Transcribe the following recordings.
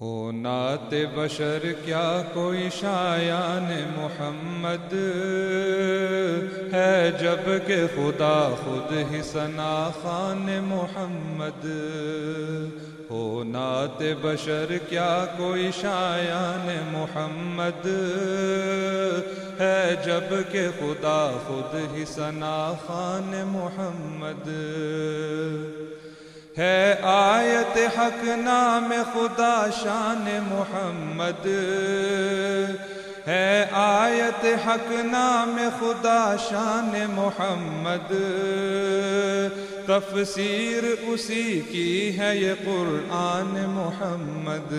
ہو نات بشر، کیا کوئی شایان محمد؟ ہے جبکہ خدا خود ہی سنا خان محمد۔ ہو نات بشر، کیا کوئی شایان محمد؟ ہے جبکہ خدا خود ہی سنا خان محمد۔ ہے آیت حق نام خدا شان محمد ہے آیت حق نام خدا شان محمد تفسیر اسی کی ہے یہ قرآن محمد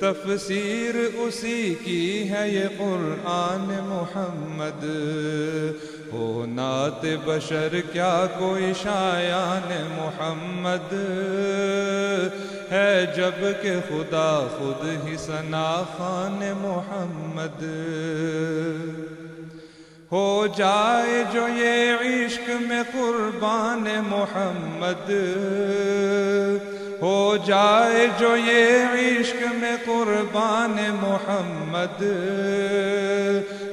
تفسیر اسی کی ہے یہ قرآن محمد ہو نعت بشر کیا کوئی شایان محمد ہے جبکہ خدا خود ہی سنا خان محمد ہو جائے جو یہ عشق میں قربان محمد۔ ہو جائے جو یہ عشق میں قربان محمد۔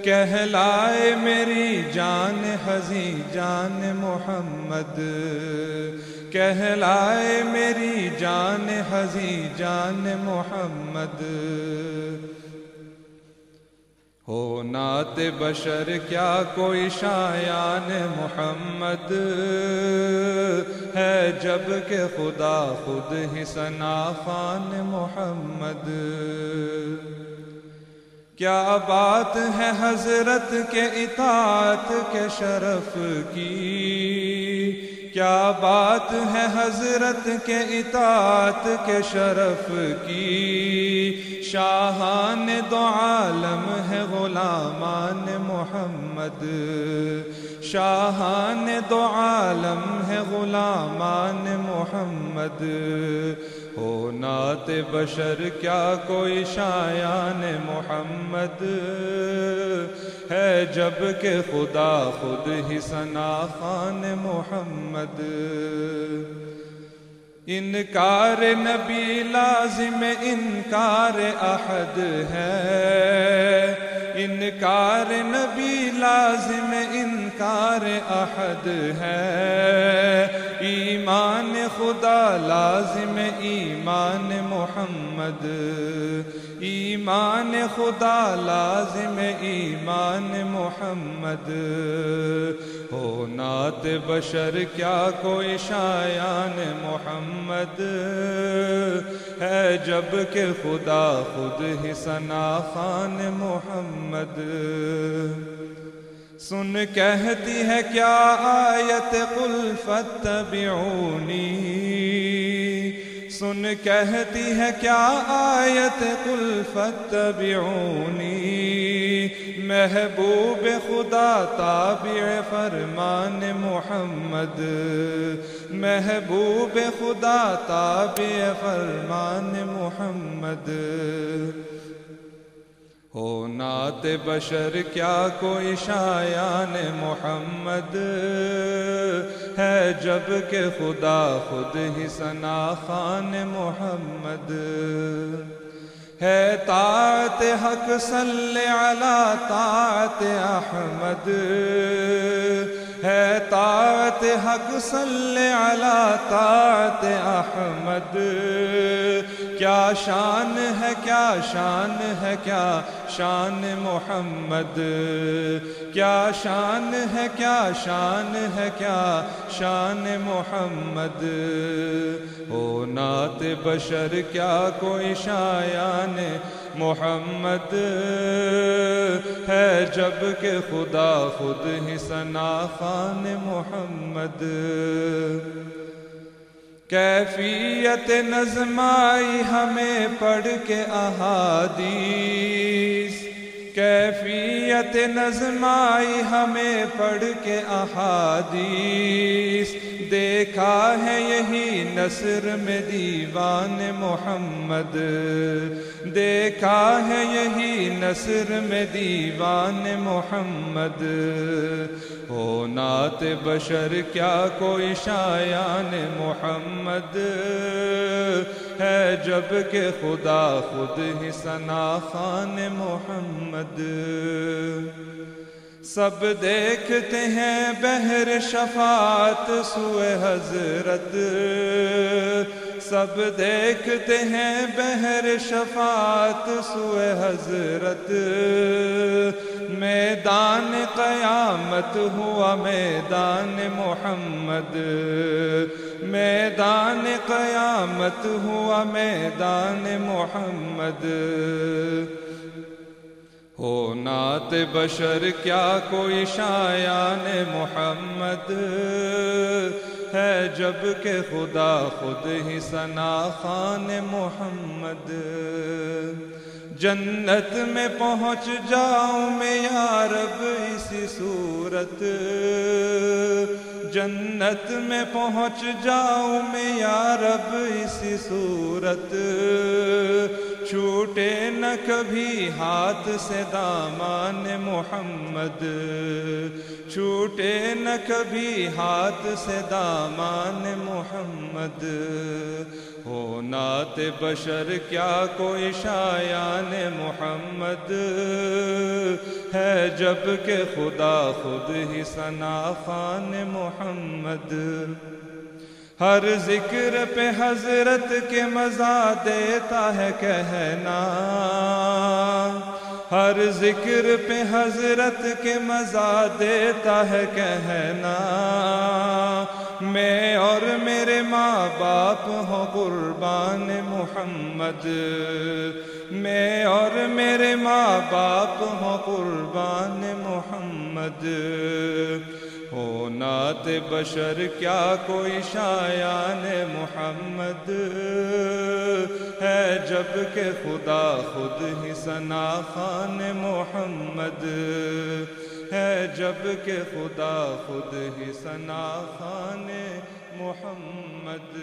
کہلائے میری جان ہزی جان محمد۔ کہلائے میری جان ہزی جان محمد۔ ہو نعت بشر کیا کوئی شایان محمد ہے جبکہ خدا خود ہی سنا خان محمد کیا بات ہے حضرت کے اطاعت کے شرف کی؟ کیا بات ہے حضرت کے اطاعت کے شرف کی؟ شاہان دو عالم ہے غلامان محمد۔ شاہان دو عالم ہے غلامان محمد۔ ہو نعت بشر، کیا کوئی شایان محمد؟ ہے جبکہ خدا خود ہی سنا خان محمد۔ انکار نبی لازم انکار احد ہے۔ انکار نبی لازم انکار احد ہے۔ ایمان خدا لازم، ایمان محمد۔ ایمان خدا لازم، ایمان محمد۔ ہو نعت بشر، کیا کوئی شایان محمد؟ ہے جبکہ خدا خود ہی سنا خان محمد۔ محمد۔ سن کہتی ہے کیا آیت قل فتبعونی سن کہتی ہے کیا آیت قل فتبعونی محبوب خدا تابع فرمان محمد۔ محبوب خدا تابع فرمان محمد۔ ہو نعت بشر، کیا کوئی شایان محمد ہے جبکہ خدا خود ہی سنا خان محمد ہے طاعت حق صلی علی طاعت احمد ہے طاعت حق صلی علی طاعت احمد کیا شان ہے، کیا شان ہے، کیا شان محمد؟ کیا شان ہے، کیا شان ہے، کیا شان محمد؟ ہو نعت بشر، کیا کوئی شایان محمد؟ ہے جبکہ خدا خود ہی سنا خان محمد۔ کیفیت نظمائی ہمیں پڑھ کے احادیث کیفیت نظمائی ہمیں پڑھ کے احادیث۔ دیکھا ہے یہی نصر میں دیوان محمد۔ دیکھا ہے یہی نصر میں دیوان محمد۔ ہو نعت بشر، کیا کوئی شایان محمد؟ ہے جبکہ خدا خود ہی سنا خان محمد۔ سب دیکھتے ہیں بہر شفاعت سوئے حضرت۔ سب دیکھتے ہیں بہر شفاعت سوئے حضرت۔ میدان قیامت ہوا میدان محمد۔ میدان قیامت ہوا میدان محمد۔ ہو نات بشر، کیا کوئی شایان محمد؟ ہے جبکہ خدا خود ہی سنا خان محمد۔ جنت میں پہنچ جاؤں میں یا رب، اسی صورت۔ جنت میں پہنچ جاؤں میں یا رب، اسی صورت۔ چھوٹے نہ کبھی ہاتھ سے دامان محمد۔ چھوٹے نہ کبھی ہاتھ سے دامان محمد۔ ہو نات بشر، کیا کوئی شایان محمد؟ ہے جبکہ خدا خود ہی سنا خان محمد۔ ہر ذکر پہ حضرت کے مزہ دیتا ہے کہنا۔ ہر ذکر پہ حضرت کے مزہ دیتا ہے کہنا۔ میں اور میرے ماں باپ ہوں قربان محمد۔ میں اور میرے ماں باپ ہوں قربان محمد۔ ہو نات بشر، کیا کوئی شایان محمد؟ ہے جبکہ خدا خود ہی سنا خان محمد۔ ہے جبکہ خدا خود ہی سنا خان محمد۔